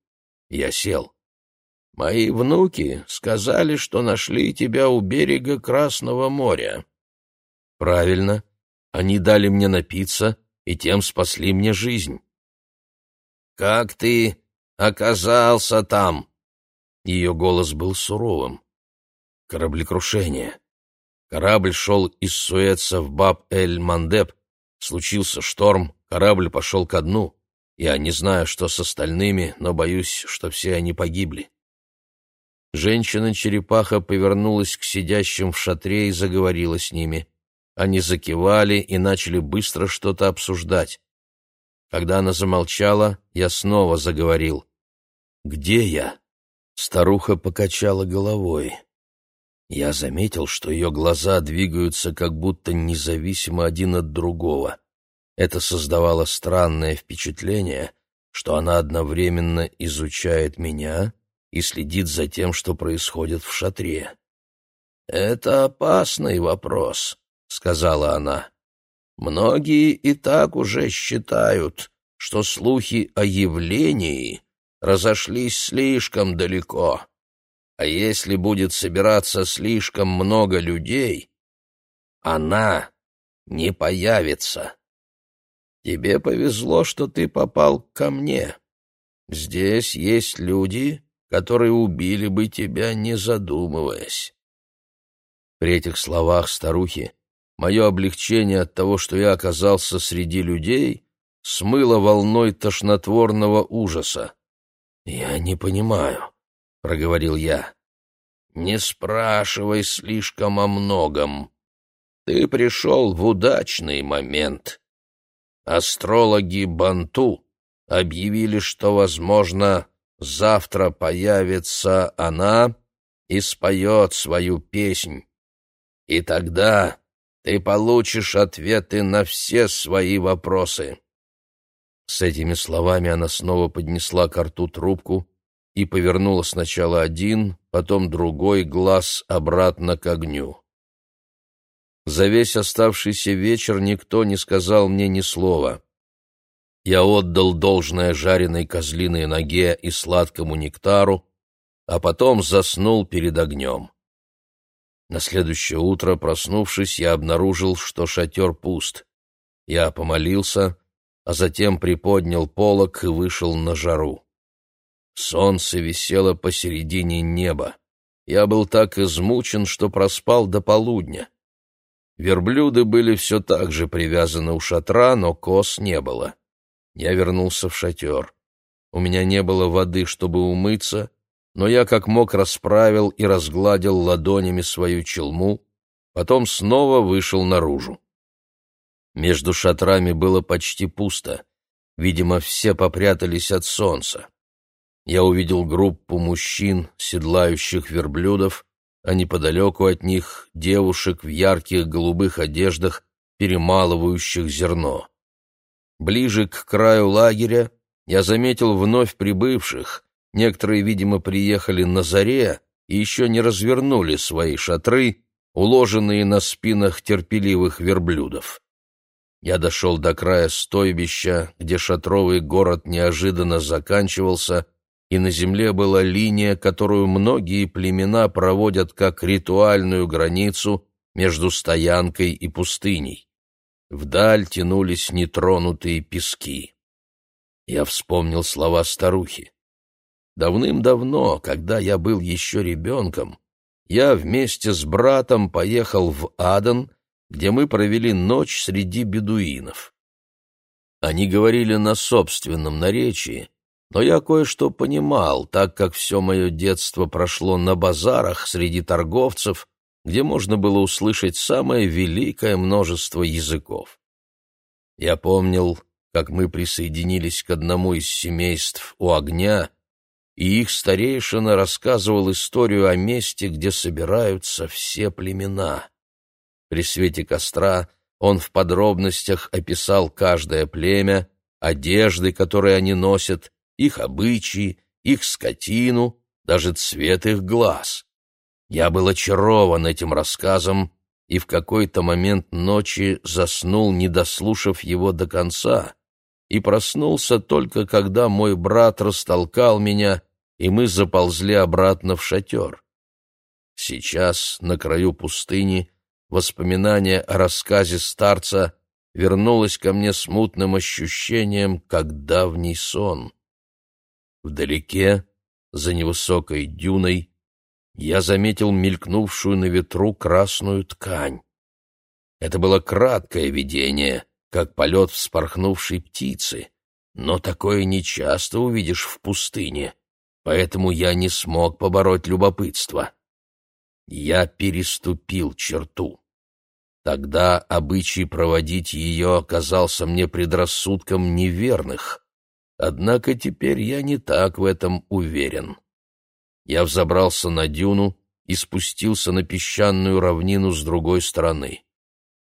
Я сел. «Мои внуки сказали, что нашли тебя у берега Красного моря». «Правильно. Они дали мне напиться и тем спасли мне жизнь». «Как ты оказался там?» Ее голос был суровым. «Кораблекрушение. Корабль шел из Суэца в Баб-эль-Мандеб. Случился шторм, корабль пошел ко дну. Я не знаю, что с остальными, но боюсь, что все они погибли». Женщина-черепаха повернулась к сидящим в шатре и заговорила с ними. Они закивали и начали быстро что-то обсуждать. Когда она замолчала, я снова заговорил. «Где я?» Старуха покачала головой. Я заметил, что ее глаза двигаются как будто независимо один от другого. Это создавало странное впечатление, что она одновременно изучает меня и следит за тем, что происходит в шатре. «Это опасный вопрос», — сказала она. «Многие и так уже считают, что слухи о явлении разошлись слишком далеко. А если будет собираться слишком много людей, она не появится. Тебе повезло, что ты попал ко мне. Здесь есть люди, которые убили бы тебя, не задумываясь. При этих словах старухи мое облегчение от того, что я оказался среди людей, смыло волной тошнотворного ужаса. «Я не понимаю», — проговорил я. «Не спрашивай слишком о многом. Ты пришел в удачный момент. Астрологи Банту объявили, что, возможно, завтра появится она и споет свою песнь. И тогда ты получишь ответы на все свои вопросы. С этими словами она снова поднесла к рту трубку и повернула сначала один, потом другой глаз обратно к огню. За весь оставшийся вечер никто не сказал мне ни слова. Я отдал должное жареной козлиной ноге и сладкому нектару, а потом заснул перед огнем. На следующее утро, проснувшись, я обнаружил, что шатер пуст. Я помолился, а затем приподнял полог и вышел на жару. Солнце висело посередине неба. Я был так измучен, что проспал до полудня. Верблюды были все так же привязаны у шатра, но коз не было. Я вернулся в шатер. У меня не было воды, чтобы умыться, но я как мог расправил и разгладил ладонями свою челму, потом снова вышел наружу. Между шатрами было почти пусто. Видимо, все попрятались от солнца. Я увидел группу мужчин, седлающих верблюдов, а неподалеку от них девушек в ярких голубых одеждах, перемалывающих зерно. Ближе к краю лагеря я заметил вновь прибывших, Некоторые, видимо, приехали на заре и еще не развернули свои шатры, уложенные на спинах терпеливых верблюдов. Я дошел до края стойбища, где шатровый город неожиданно заканчивался, и на земле была линия, которую многие племена проводят как ритуальную границу между стоянкой и пустыней. Вдаль тянулись нетронутые пески. Я вспомнил слова старухи. Давным-давно, когда я был еще ребенком, я вместе с братом поехал в Адан, где мы провели ночь среди бедуинов. Они говорили на собственном наречии, но я кое-что понимал, так как все мое детство прошло на базарах среди торговцев, где можно было услышать самое великое множество языков. Я помнил, как мы присоединились к одному из семейств у огня, и их старейшина рассказывал историю о месте, где собираются все племена. При свете костра он в подробностях описал каждое племя, одежды, которые они носят, их обычаи, их скотину, даже цвет их глаз. Я был очарован этим рассказом и в какой-то момент ночи заснул, не дослушав его до конца, и проснулся только когда мой брат растолкал меня и мы заползли обратно в шатер. Сейчас, на краю пустыни, воспоминание о рассказе старца вернулось ко мне смутным ощущением, как давний сон. Вдалеке, за невысокой дюной, я заметил мелькнувшую на ветру красную ткань. Это было краткое видение, как полет вспорхнувшей птицы, но такое нечасто увидишь в пустыне поэтому я не смог побороть любопытство. Я переступил черту. Тогда обычай проводить ее оказался мне предрассудком неверных, однако теперь я не так в этом уверен. Я взобрался на дюну и спустился на песчаную равнину с другой стороны.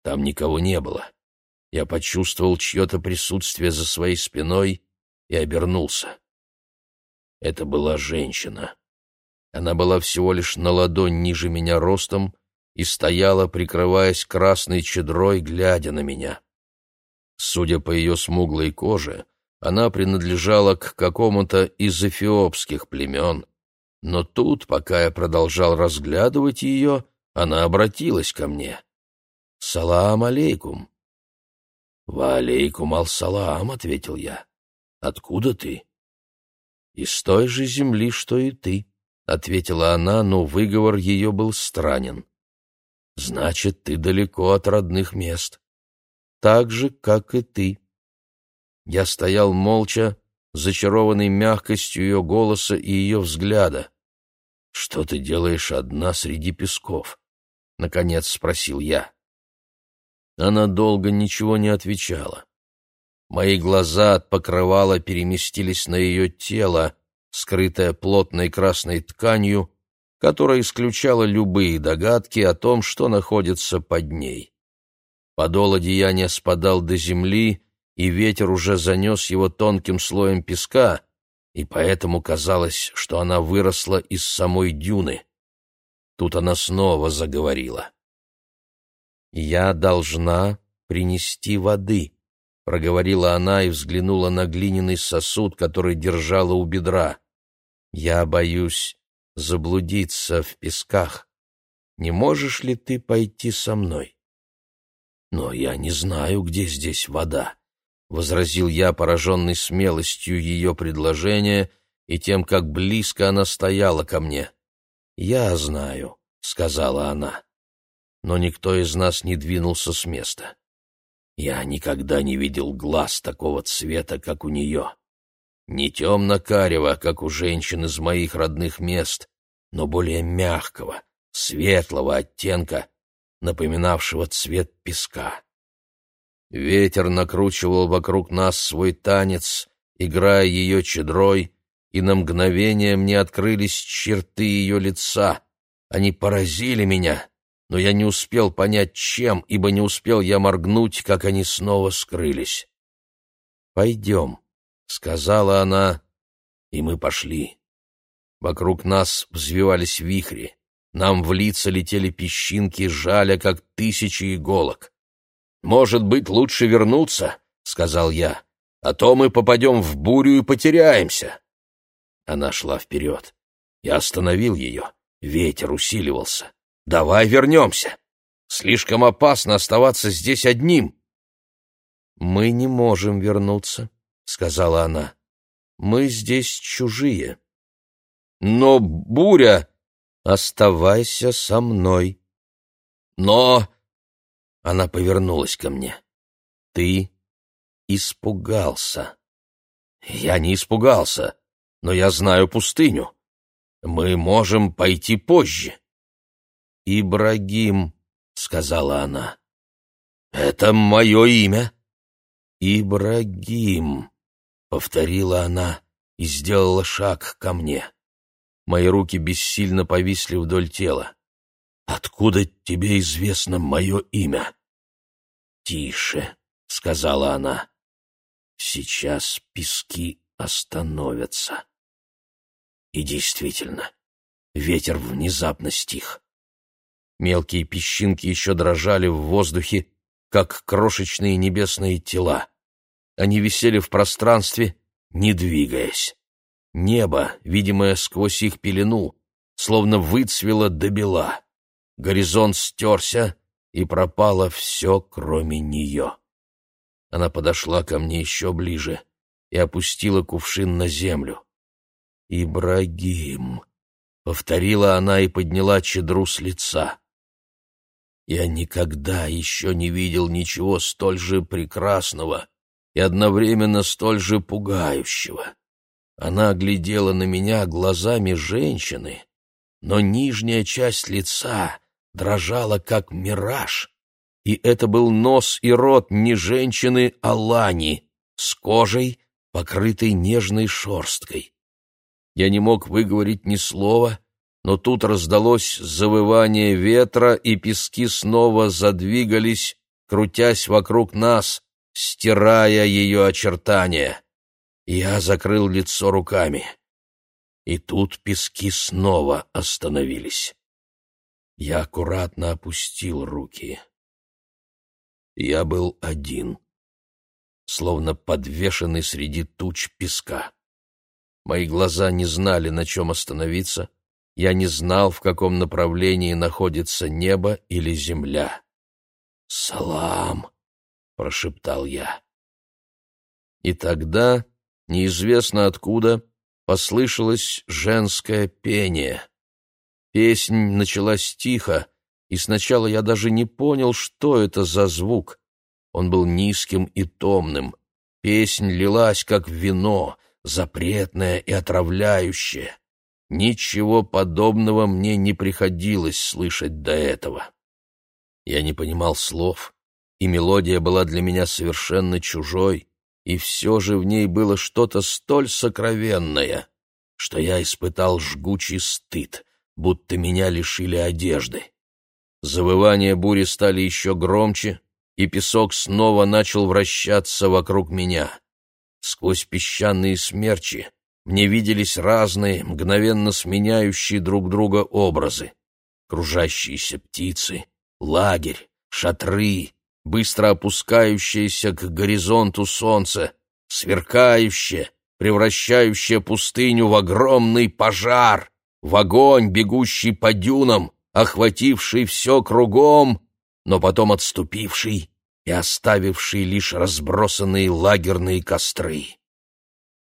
Там никого не было. Я почувствовал чье-то присутствие за своей спиной и обернулся. Это была женщина. Она была всего лишь на ладонь ниже меня ростом и стояла, прикрываясь красной чедрой, глядя на меня. Судя по ее смуглой коже, она принадлежала к какому-то из эфиопских племен, но тут, пока я продолжал разглядывать ее, она обратилась ко мне. «Салам алейкум!» «Ва алейкум ал-салам», — ответил я. «Откуда ты?» «Из той же земли, что и ты», — ответила она, но выговор ее был странен. «Значит, ты далеко от родных мест. Так же, как и ты». Я стоял молча, зачарованный мягкостью ее голоса и ее взгляда. «Что ты делаешь одна среди песков?» — наконец спросил я. Она долго ничего не отвечала. Мои глаза от покрывала переместились на ее тело, скрытое плотной красной тканью, которая исключала любые догадки о том, что находится под ней. Подол одеяния спадал до земли, и ветер уже занес его тонким слоем песка, и поэтому казалось, что она выросла из самой дюны. Тут она снова заговорила. «Я должна принести воды», — проговорила она и взглянула на глиняный сосуд, который держала у бедра. «Я боюсь заблудиться в песках. Не можешь ли ты пойти со мной?» «Но я не знаю, где здесь вода», — возразил я, пораженный смелостью ее предложения и тем, как близко она стояла ко мне. «Я знаю», — сказала она но никто из нас не двинулся с места. Я никогда не видел глаз такого цвета, как у нее. Не темно-карего, как у женщин из моих родных мест, но более мягкого, светлого оттенка, напоминавшего цвет песка. Ветер накручивал вокруг нас свой танец, играя ее чедрой, и на мгновение мне открылись черты ее лица. Они поразили меня, но я не успел понять, чем, ибо не успел я моргнуть, как они снова скрылись. «Пойдем», — сказала она, и мы пошли. Вокруг нас взвивались вихри, нам в лица летели песчинки, жаля, как тысячи иголок. «Может быть, лучше вернуться?» — сказал я. «А то мы попадем в бурю и потеряемся». Она шла вперед. Я остановил ее. Ветер усиливался. Давай вернемся. Слишком опасно оставаться здесь одним. Мы не можем вернуться, сказала она. Мы здесь чужие. Но буря... Оставайся со мной. Но... Она повернулась ко мне. Ты испугался. Я не испугался, но я знаю пустыню. Мы можем пойти позже. «Ибрагим», — сказала она. «Это мое имя?» «Ибрагим», — повторила она и сделала шаг ко мне. Мои руки бессильно повисли вдоль тела. «Откуда тебе известно мое имя?» «Тише», — сказала она. «Сейчас пески остановятся». И действительно, ветер внезапно стих. Мелкие песчинки еще дрожали в воздухе, как крошечные небесные тела. Они висели в пространстве, не двигаясь. Небо, видимое сквозь их пелену, словно выцвело до бела. Горизонт стерся, и пропало все, кроме нее. Она подошла ко мне еще ближе и опустила кувшин на землю. «Ибрагим», — повторила она и подняла чедру с лица. Я никогда еще не видел ничего столь же прекрасного и одновременно столь же пугающего. Она глядела на меня глазами женщины, но нижняя часть лица дрожала, как мираж, и это был нос и рот не женщины, а лани, с кожей, покрытой нежной шерсткой. Я не мог выговорить ни слова, но тут раздалось завывание ветра, и пески снова задвигались, крутясь вокруг нас, стирая ее очертания. Я закрыл лицо руками. И тут пески снова остановились. Я аккуратно опустил руки. Я был один, словно подвешенный среди туч песка. Мои глаза не знали, на чем остановиться. Я не знал, в каком направлении находится небо или земля. «Салам!» — прошептал я. И тогда, неизвестно откуда, послышалось женское пение. Песнь началась тихо, и сначала я даже не понял, что это за звук. Он был низким и томным. Песнь лилась, как вино, запретное и отравляющее. Ничего подобного мне не приходилось слышать до этого. Я не понимал слов, и мелодия была для меня совершенно чужой, и все же в ней было что-то столь сокровенное, что я испытал жгучий стыд, будто меня лишили одежды. Завывания бури стали еще громче, и песок снова начал вращаться вокруг меня. Сквозь песчаные смерчи мне виделись разные, мгновенно сменяющие друг друга образы. Кружащиеся птицы, лагерь, шатры, быстро опускающееся к горизонту солнце, сверкающее, превращающее пустыню в огромный пожар, в огонь, бегущий по дюнам, охвативший все кругом, но потом отступивший и оставивший лишь разбросанные лагерные костры.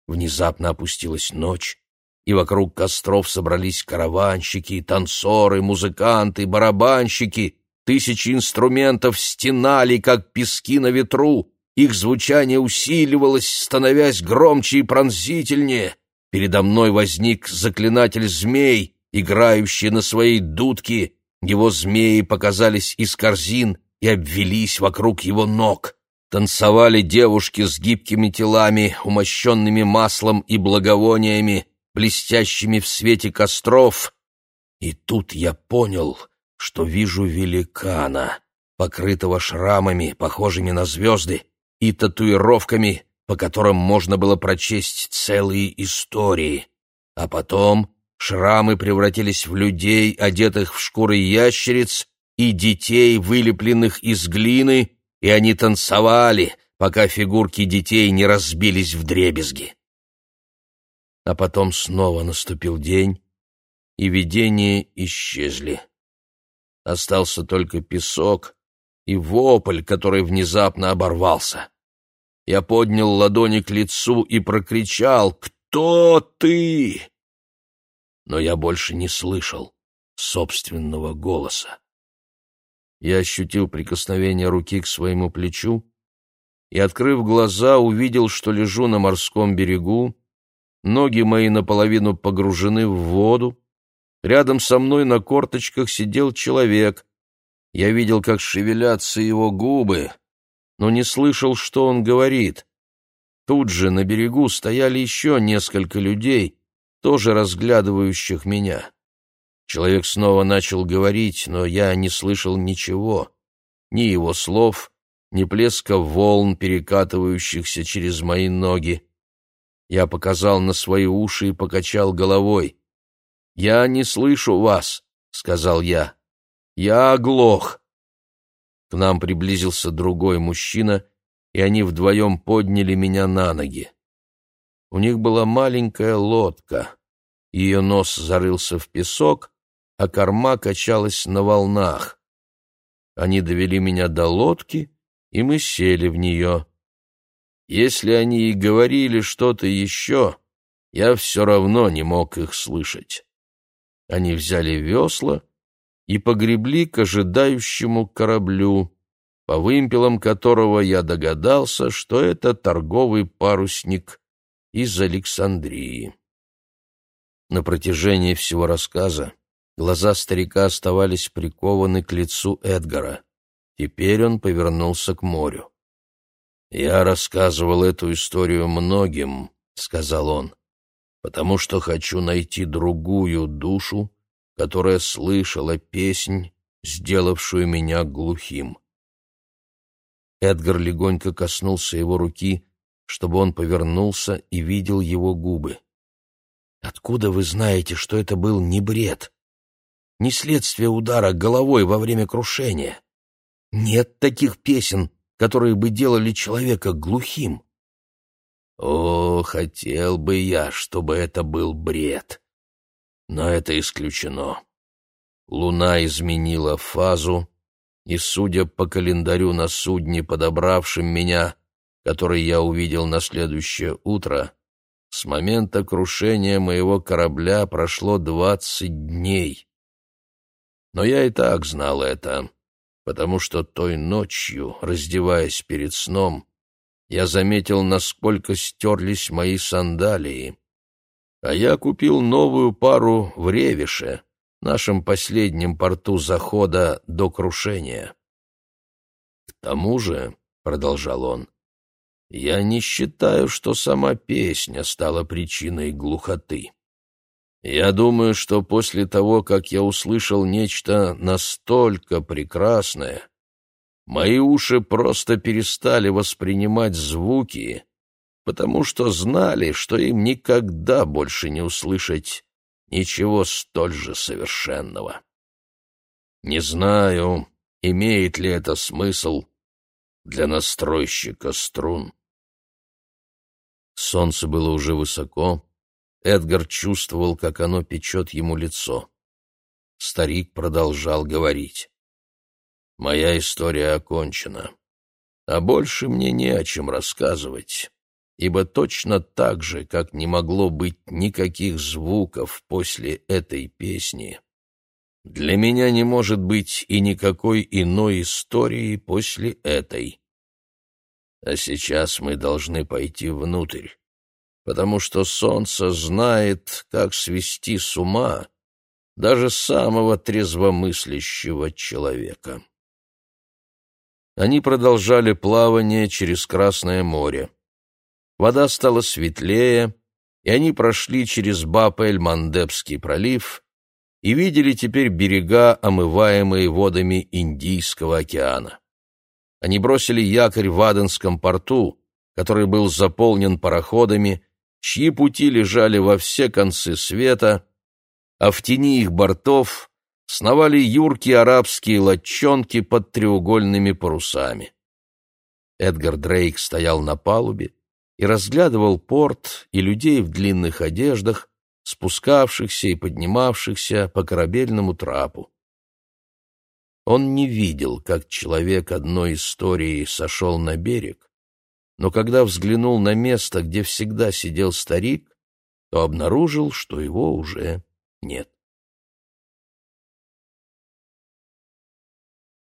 Внезапно опустилась ночь, и вокруг костров собрались караванщики, танцоры, музыканты, барабанщики. Тысячи инструментов стенали, как пески на ветру. Их звучание усиливалось, становясь громче и пронзительнее. Передо мной возник заклинатель змей, играющий на своей дудке. Его змеи показались из корзин и обвелись вокруг его ног. Танцевали девушки с гибкими телами, умощенными маслом и благовониями, блестящими в свете костров. И тут я понял, что вижу великана, покрытого шрамами, похожими на звезды, и татуировками, по которым можно было прочесть целые истории. А потом шрамы превратились в людей, одетых в шкуры ящериц, и детей, вылепленных из глины, и они танцевали, пока фигурки детей не разбились в дребезги. А потом снова наступил день, и видения исчезли. Остался только песок и вопль, который внезапно оборвался. Я поднял ладони к лицу и прокричал «Кто ты?» Но я больше не слышал собственного голоса. Я ощутил прикосновение руки к своему плечу и, открыв глаза, увидел, что лежу на морском берегу, ноги мои наполовину погружены в воду, рядом со мной на корточках сидел человек. Я видел, как шевелятся его губы, но не слышал, что он говорит. Тут же на берегу стояли еще несколько людей, тоже разглядывающих меня. Человек снова начал говорить, но я не слышал ничего, ни его слов, ни плеска волн, перекатывающихся через мои ноги. Я показал на свои уши и покачал головой. «Я не слышу вас», — сказал я. «Я оглох». К нам приблизился другой мужчина, и они вдвоем подняли меня на ноги. У них была маленькая лодка. Ее нос зарылся в песок, а корма качалась на волнах. Они довели меня до лодки, и мы сели в нее. Если они и говорили что-то еще, я все равно не мог их слышать. Они взяли весла и погребли к ожидающему кораблю, по вымпелам которого я догадался, что это торговый парусник из Александрии. На протяжении всего рассказа Глаза старика оставались прикованы к лицу Эдгара. Теперь он повернулся к морю. «Я рассказывал эту историю многим», — сказал он, «потому что хочу найти другую душу, которая слышала песнь, сделавшую меня глухим». Эдгар легонько коснулся его руки, чтобы он повернулся и видел его губы. «Откуда вы знаете, что это был не бред? Не следствие удара головой во время крушения? Нет таких песен, которые бы делали человека глухим». «О, хотел бы я, чтобы это был бред!» Но это исключено. Луна изменила фазу, и, судя по календарю на судне, подобравшем меня, который я увидел на следующее утро, с момента крушения моего корабля прошло двадцать дней. Но я и так знал это, потому что той ночью, раздеваясь перед сном, я заметил, насколько стерлись мои сандалии. А я купил новую пару в Ревише, нашем последнем порту захода до крушения. К тому же, — продолжал он, я не считаю, что сама песня стала причиной глухоты. Я думаю, что после того, как я услышал нечто настолько прекрасное, мои уши просто перестали воспринимать звуки, потому что знали, что им никогда больше не услышать ничего столь же совершенного. Не знаю, имеет ли это смысл для настройщика струн. Солнце было уже высоко. Эдгар чувствовал, как оно печет ему лицо. Старик продолжал говорить. «Моя история окончена, а больше мне не о чем рассказывать, ибо точно так же, как не могло быть никаких звуков после этой песни, для меня не может быть и никакой иной истории после этой. А сейчас мы должны пойти внутрь, потому что солнце знает, как свести с ума даже самого трезвомыслящего человека. Они продолжали плавание через Красное море. Вода стала светлее, и они прошли через Бап-эль-Мандебский пролив и видели теперь берега, омываемые водами Индийского океана. Они бросили якорь в Аденском порту, который был заполнен пароходами, чьи пути лежали во все концы света, а в тени их бортов сновали юркие арабские лодчонки под треугольными парусами. Эдгар Дрейк стоял на палубе и разглядывал порт и людей в длинных одеждах, спускавшихся и поднимавшихся по корабельному трапу. Он не видел, как человек одной истории сошел на берег, но когда взглянул на место, где всегда сидел старик, то обнаружил, что его уже нет.